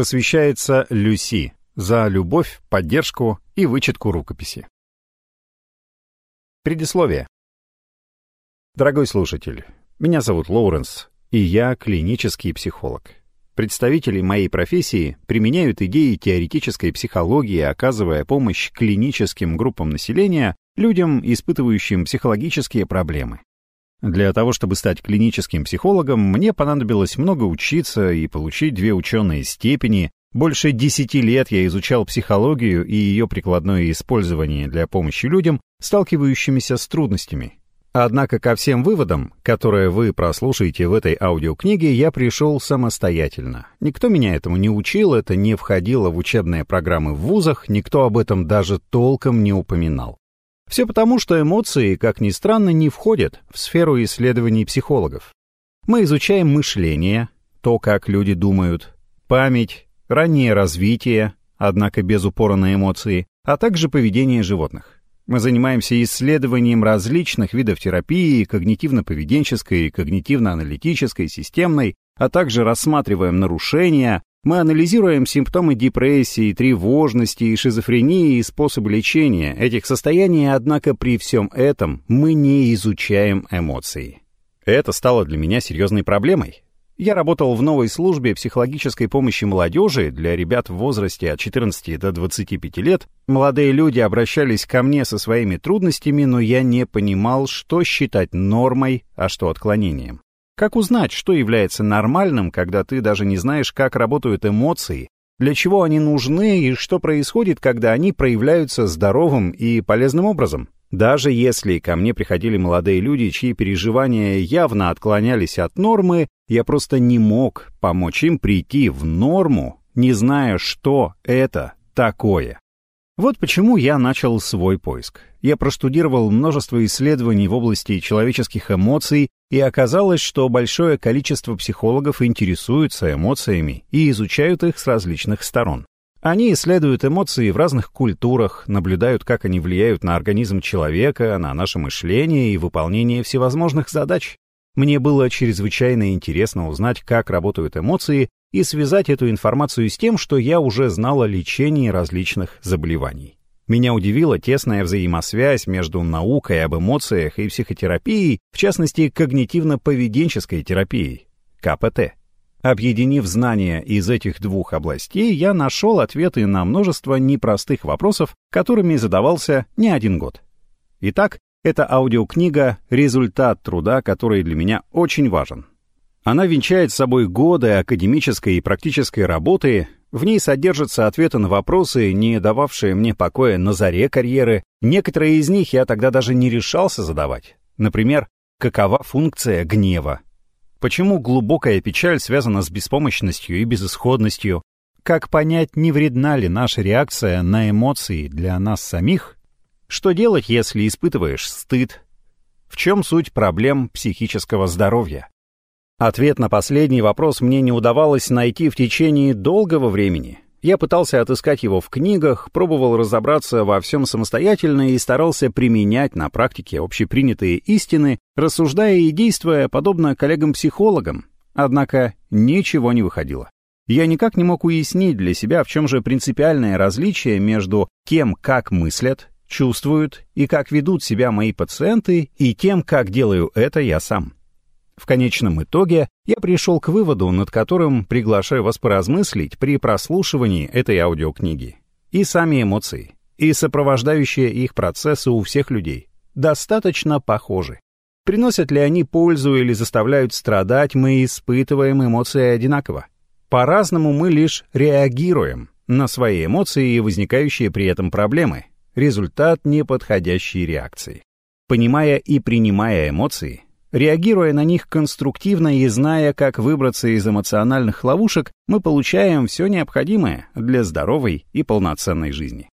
посвящается Люси за любовь, поддержку и вычетку рукописи. Предисловие. Дорогой слушатель, меня зовут Лоуренс, и я клинический психолог. Представители моей профессии применяют идеи теоретической психологии, оказывая помощь клиническим группам населения, людям, испытывающим психологические проблемы. Для того, чтобы стать клиническим психологом, мне понадобилось много учиться и получить две ученые степени. Больше десяти лет я изучал психологию и ее прикладное использование для помощи людям, сталкивающимися с трудностями. Однако ко всем выводам, которые вы прослушаете в этой аудиокниге, я пришел самостоятельно. Никто меня этому не учил, это не входило в учебные программы в вузах, никто об этом даже толком не упоминал. Все потому, что эмоции, как ни странно, не входят в сферу исследований психологов. Мы изучаем мышление, то, как люди думают, память, раннее развитие, однако без упора на эмоции, а также поведение животных. Мы занимаемся исследованием различных видов терапии, когнитивно-поведенческой, когнитивно-аналитической, системной, а также рассматриваем нарушения, мы анализируем симптомы депрессии, тревожности и шизофрении и способы лечения этих состояний, однако при всем этом мы не изучаем эмоции. Это стало для меня серьезной проблемой. Я работал в новой службе психологической помощи молодежи для ребят в возрасте от 14 до 25 лет. Молодые люди обращались ко мне со своими трудностями, но я не понимал, что считать нормой, а что отклонением. Как узнать, что является нормальным, когда ты даже не знаешь, как работают эмоции, для чего они нужны и что происходит, когда они проявляются здоровым и полезным образом? Даже если ко мне приходили молодые люди, чьи переживания явно отклонялись от нормы, я просто не мог помочь им прийти в норму, не зная, что это такое. Вот почему я начал свой поиск. Я проштудировал множество исследований в области человеческих эмоций, и оказалось, что большое количество психологов интересуются эмоциями и изучают их с различных сторон. Они исследуют эмоции в разных культурах, наблюдают, как они влияют на организм человека, на наше мышление и выполнение всевозможных задач. Мне было чрезвычайно интересно узнать, как работают эмоции и связать эту информацию с тем, что я уже знал о лечении различных заболеваний. Меня удивила тесная взаимосвязь между наукой об эмоциях и психотерапией, в частности, когнитивно-поведенческой терапией, КПТ. Объединив знания из этих двух областей, я нашел ответы на множество непростых вопросов, которыми задавался не один год. Итак, эта аудиокнига — результат труда, который для меня очень важен. Она венчает собой годы академической и практической работы, в ней содержатся ответы на вопросы, не дававшие мне покоя на заре карьеры. Некоторые из них я тогда даже не решался задавать. Например, какова функция гнева? Почему глубокая печаль связана с беспомощностью и безысходностью? Как понять, не вредна ли наша реакция на эмоции для нас самих? Что делать, если испытываешь стыд? В чем суть проблем психического здоровья? Ответ на последний вопрос мне не удавалось найти в течение долгого времени. Я пытался отыскать его в книгах, пробовал разобраться во всем самостоятельно и старался применять на практике общепринятые истины, рассуждая и действуя подобно коллегам-психологам. Однако ничего не выходило. Я никак не мог уяснить для себя, в чем же принципиальное различие между тем, как мыслят, чувствуют и как ведут себя мои пациенты, и тем, как делаю это я сам. В конечном итоге я пришел к выводу, над которым приглашаю вас поразмыслить при прослушивании этой аудиокниги. И сами эмоции, и сопровождающие их процессы у всех людей достаточно похожи. Приносят ли они пользу или заставляют страдать, мы испытываем эмоции одинаково. По-разному мы лишь реагируем на свои эмоции и возникающие при этом проблемы, результат неподходящей реакции. Понимая и принимая эмоции, Реагируя на них конструктивно и зная, как выбраться из эмоциональных ловушек, мы получаем все необходимое для здоровой и полноценной жизни.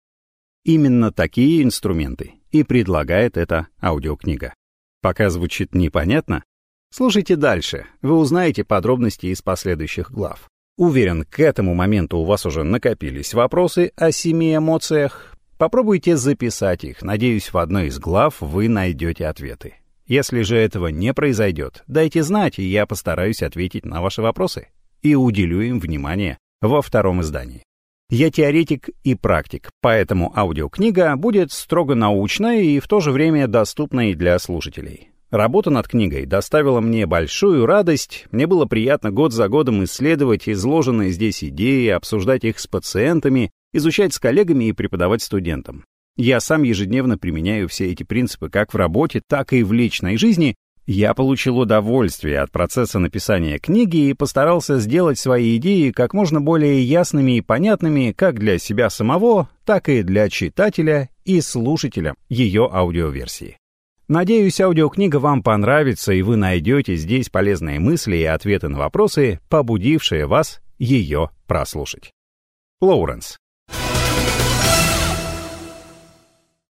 Именно такие инструменты и предлагает эта аудиокнига. Пока звучит непонятно? Слушайте дальше, вы узнаете подробности из последующих глав. Уверен, к этому моменту у вас уже накопились вопросы о семи эмоциях. Попробуйте записать их, надеюсь, в одной из глав вы найдете ответы. Если же этого не произойдет, дайте знать, и я постараюсь ответить на ваши вопросы и уделю им внимание во втором издании. Я теоретик и практик, поэтому аудиокнига будет строго научной и в то же время доступной для слушателей. Работа над книгой доставила мне большую радость, мне было приятно год за годом исследовать изложенные здесь идеи, обсуждать их с пациентами, изучать с коллегами и преподавать студентам. Я сам ежедневно применяю все эти принципы как в работе, так и в личной жизни. Я получил удовольствие от процесса написания книги и постарался сделать свои идеи как можно более ясными и понятными как для себя самого, так и для читателя и слушателя ее аудиоверсии. Надеюсь, аудиокнига вам понравится, и вы найдете здесь полезные мысли и ответы на вопросы, побудившие вас ее прослушать. Лоуренс.